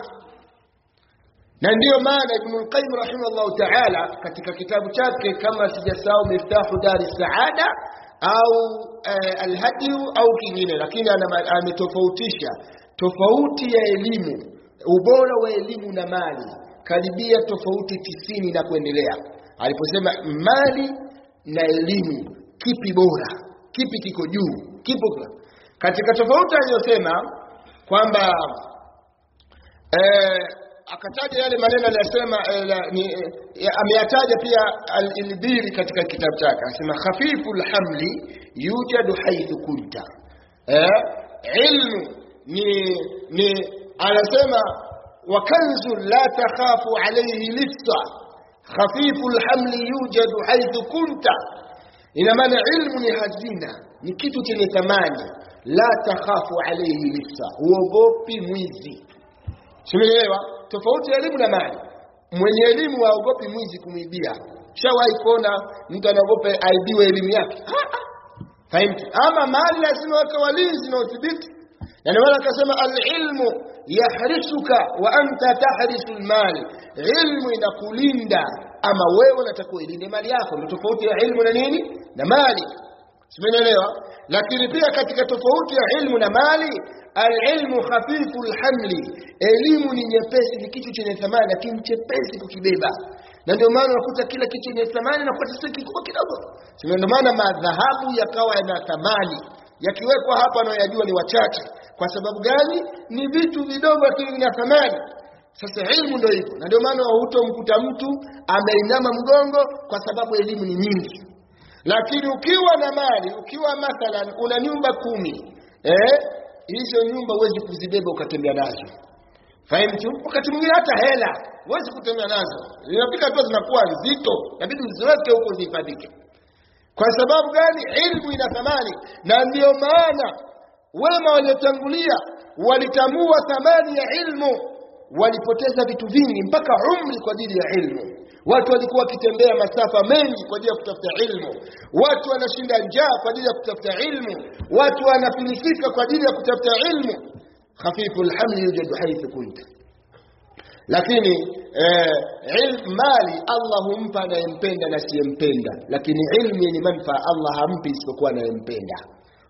na ndiyo maana Ibn al-Qayyim rahimahullah ta'ala katika kitabu chake kama sijasahau Miftahu Dari Saada au eh, Al-Hadi au kingine, lakini ametofautisha tofauti ya elimu, ubora wa elimu na mali karibia tofauti tisini na kuendelea, aliposema mali na elimu, kipi bora, kipi kiko juu, kipo katika tofauti aliyosema kwamba eh, akataja yale maneno aliyosema eh, ameyataja pia al-Ilbiri katika kitabu chake anasema khafifu lhamli yujadu haithu kunta eh, ilmu ni ni anasema wa kanzu la takhafu alayhi lifsa khafifu lhamli yujadu haithu kunta ina maana ilmu ni hazina ni kitu chenye thamani la takhafu alayhi lifsa uogopi mwizi simeelewa tofauti ya elimu na mali. Mwenye elimu haogopi mwizi kumwibia. Shawahi kuona mtu anaogopa aibiwe elimu yake? Fahimtu ama mali lazima wake walinzi na udhibiti na ndio akasema alilmu yahrisuka wa anta tahrisu lmali ilmu inakulinda ama wewe unatakiwa ilinde mali yako. Ndio tofauti ya ilmu na nini? Na mali. Simeelewa lakini pia katika tofauti ya ilmu na mali alilmu khafifu lhamli elimu ni nyepesi ni kitu chenye thamani lakini chepesi kukibeba. Na ndio maana unakuta kila kitu chenye thamani nakuta si kikubwa kidogo. Ndio? Maana madhahabu yakawa yana thamani. Yakiwekwa hapa anayoyajua ni wachache. Kwa sababu gani? Ni vitu vidogo lakini vina thamani. Sasa ilmu ndio hivyo. Na ndio maana hutomkuta mtu ameinama mgongo kwa sababu elimu ni nyingi lakini ukiwa na mali ukiwa mathalan una nyumba kumi. Eh? Hizo nyumba huwezi kuzibeba ukatembea nazo. Fahimtu? wakati mwingine hata hela huwezi kutembea nazo. Zinafika hatua zinakuwa nzito. Inabidi uziweke huko zihifadhike. Kwa sababu gani? Ilmu ina thamani. Na ndio maana wema waliotangulia walitambua thamani ya ilmu. Walipoteza vitu vingi mpaka umri kwa ajili ya ilmu watu walikuwa wakitembea masafa mengi kwa ajili ya kutafuta ilmu watu wanashinda njaa kwa ajili ya kutafuta ilmu watu wanafilisika kwa ajili ya kutafuta ilmu khafifu lhamli yujadu haithu kunta lakini eh, ilm, mali Allah humpa anayempenda na asiyempenda lakini ilmu yenye manfaa Allah hampi isipokuwa anayempenda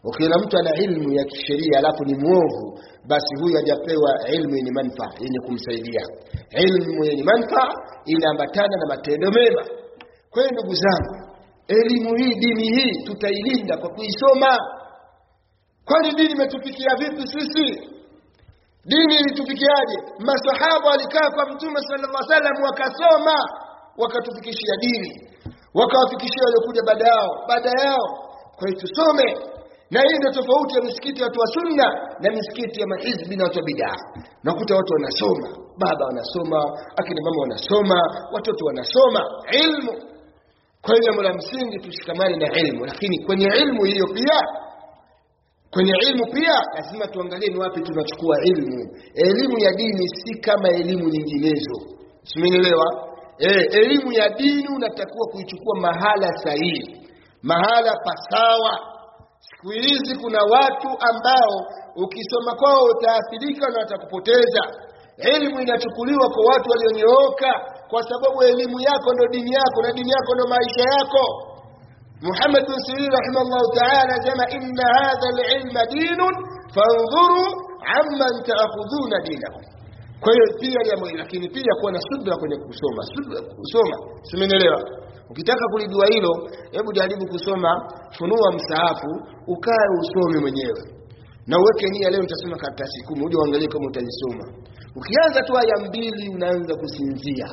ukiona mtu ana ilmu ya kisheria alafu ni mwovu basi huyu hajapewa ilmu yenye manfaa yenye kumsaidia. Ilmu yenye manfaa inaambatana na matendo mema. Kwa hiyo ndugu zangu elimu hii dini hii tutailinda kwa kuisoma. Kwani dini imetufikia vipi sisi? Dini ilitufikiaje? Masahaba walikaa kwa mtume sallallahu alaihi wasallam wakasoma wakatufikishia dini wakawafikishia waliokuja baada yao baada yao. Kwa hiyo tusome na hii ndio tofauti ya misikiti ya watu wa sunna na misikiti ya mahizbi na watu wa bidaa nakuta watu wanasoma baba wanasoma akina mama wanasoma watoto wanasoma ilmu. Kwa hiyo jambo la msingi tushikamane na ilmu. Lakini kwenye ilmu hiyo pia kwenye ilmu pia lazima tuangalie ni wapi tunachukua ilmu. Elimu ya dini si kama elimu nyinginezo. Simenielewa? E, elimu ya dini unatakiwa kuichukua mahala sahihi. Mahala pasawa Siku hizi kuna watu ambao ukisoma kwao utaathirika na watakupoteza. Elimu inachukuliwa kwa watu walionyooka, kwa sababu elimu yako ndo dini yako na dini yako ndo maisha yako. Muhammad bin Sirin rahimahullahu taala anasema inna hadha lilma dinun fandhuru amman taakhudhuna dinakum. Kwa hiyo pia, lakini pia kuwa na subra kwenye kusoma, subra kusoma, simenelewa ukitaka kulijua hilo hebu jaribu kusoma funua msahafu ukae usome mwenyewe. Na uweke nia leo nitasoma karatasi kumi uje uangalie kama utazisoma ukianza tu aya mbili unaanza kusinzia.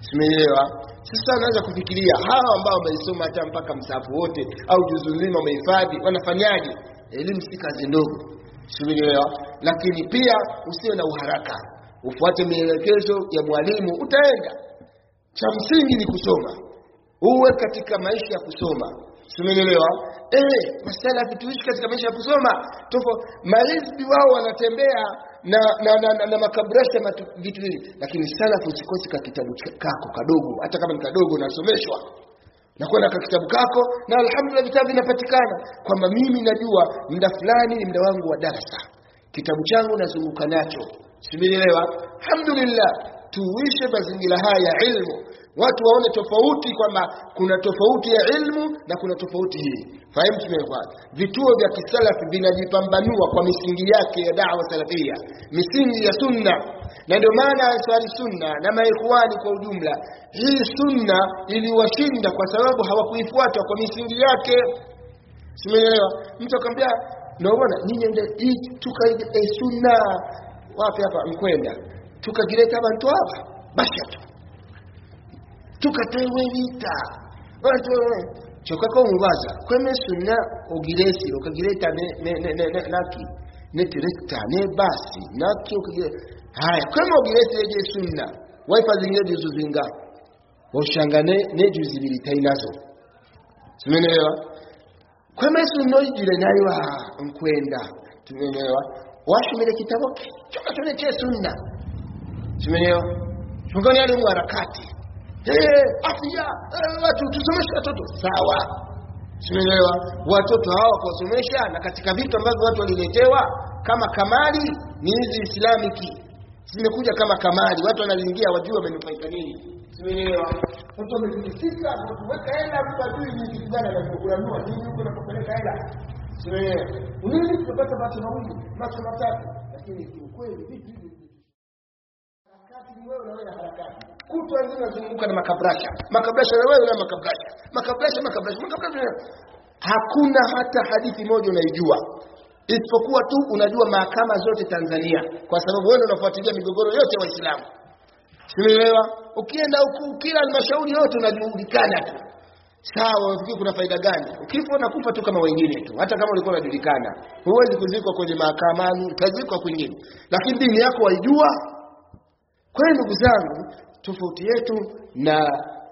Simeelewa? Sasa unaanza kufikiria hawa ambao wameisoma hata mpaka msahafu wote au juzu nzima wamehifadhi wanafanyaje? Elimu si kazi ndogo. Simeelewa? Lakini pia usiwe na uharaka. Ufuate mielekezo ya mwalimu utaenda. Cha msingi ni kusoma uwe katika maisha ya kusoma. Simenelewa eh masala tuishi katika maisha ya kusoma. Tofo marizbi wao wanatembea na na, na, na, na makabrasha vitu hivi. Lakini salafu usikosi ka kitabu kako kadogo. Hata kama ni kadogo nasomeshwa. Nakwenda ka kitabu kako na alhamdulillah vitabu vinapatikana. Kwamba mimi najua mda fulani ni mda wangu wa darasa. Kitabu changu nazunguka nacho. Simenielewa? Alhamdulillah. Tuishe mazingira haya ya ilmu watu waone tofauti kwamba kuna tofauti ya ilmu na kuna tofauti hii. Fahimu tumekuwa vituo vya kisalafi vinajipambanua kwa misingi yake ya dawa salafia misingi ya sunna. Na ndio maana ansari sunna na maikhwani kwa ujumla hii sunna iliwashinda kwa sababu hawakuifuata kwa misingi yake. Simeelewa mtu akamwambia naona ninyi hii tuka e, sunna. Wapi hapa? Mkwenda. Tukagileta bantu hapa. Basi tukatewe vita watu chokako mubaza kweme sunna ogiresi ukagileta ne, ne, ne, ne, ne naki. Ne basi naki haya kwema ogiresi eje sunna waifa zingine juzu zinga. Oshanga ne ne juzu zibiri tainazo simenelewa kweme sunna ijire nayo nkwenda tumeelewa washumire kitabo choka tuneche sunna simenelewa chungani ali harakati eh afya eh, watu tusomeshe watoto. Sawa. Simenelewa watoto hawa kuwasomesha na katika vitu ambavyo watu waliletewa kama kamali ni hizi islamiki. Zimekuja kama kamali watu wanalingia wajua wamenufaika nini. Simenelewa mtu wametikisika kuweka hela mtu ajui ni kitu gani nini huko hela. Macho mawili macho matatu. Lakini kiukweli vitu hivi harakati ni wewe harakati kutwa nzima wanazunguka na makabrasha. Makabrasha na wewe na makabrasha. Makabrasha makabrasha makabrasha. Hakuna hata hadithi moja unaijua. Isipokuwa tu unajua mahakama zote Tanzania. Kwa sababu wewe unafuatilia migogoro yote ya Waislamu. Simeelewa ukienda huku kila halmashauri yote unajulikana tu. Sawa unafikiri kuna faida gani? Ukifa unakufa tu kama wengine tu. Hata kama ulikuwa unajulikana. Huwezi kuzikwa kwenye mahakamani utazikwa kwingine. Lakini dini yako waijua. Kwa hiyo ndugu zangu tofauti yetu na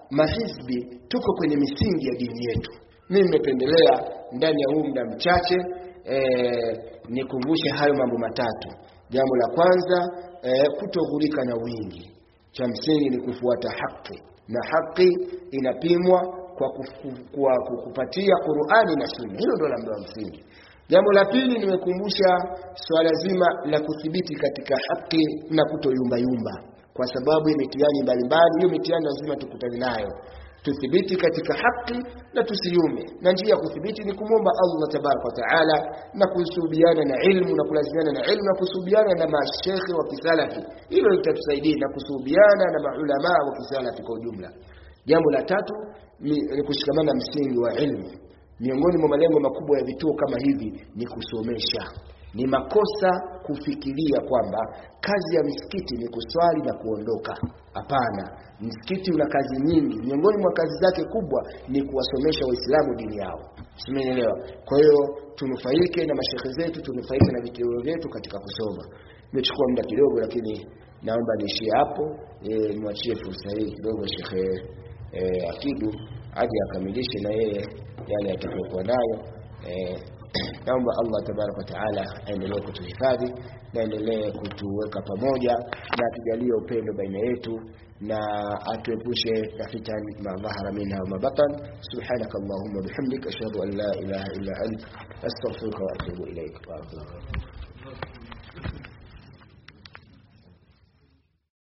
mahizbi tuko kwenye misingi ya dini yetu. Mimi nimependelea ndani ya huu muda mchache e, nikumbushe hayo mambo matatu. Jambo la kwanza e, kutoghulika na wingi. Cha msingi ni kufuata haki na haki inapimwa kwa kukupatia Qur'ani na Sunna. Hilo ndio la msingi. Jambo la pili nimekumbusha swala zima la kuthibiti katika haki na kutoyumbayumba kwa sababu ya mitihani mbalimbali. Hiyo mitihani lazima tukutane nayo. Tuthibiti katika haki na tusiyume na njia ya kuthibiti ni kumwomba Allah tabaraka wa taala na kusubiana na ilmu na kulazimiana na ilmu na kusubiana na mashekhe wa kisalafi. Hilo litatusaidia na kusubiana na maulamaa wa kisalafi kwa ujumla. Jambo la tatu ni, kushikamana na msingi wa ilmu. Miongoni mwa malengo makubwa ya vituo kama hivi ni kusomesha. Ni makosa kufikiria kwamba kazi ya msikiti ni kuswali na kuondoka. Hapana msikiti una kazi nyingi. Miongoni mwa kazi zake kubwa ni kuwasomesha waislamu dini yao. Simeelewa kwa hiyo tunufaike na mashehe zetu tunufaike na vitendo vyetu katika kusoma. Nimechukua muda kidogo lakini naomba niishie hapo. E, mwachie fursa hii kidogo shekhe e, akidu aje akamilishe na yeye yale atakayokuwa nayo. E, naomba Allah tabaraka taala aendelee kutuhifadhi na aendelee kutuweka pamoja na atujalie upendo baina yetu na atuepushe na fitan ma dhahara minha wa mabatan subhanaka allahumma bihamdik ashhadu an la ilaha illa ant astaghfiruka wa atubu ilaik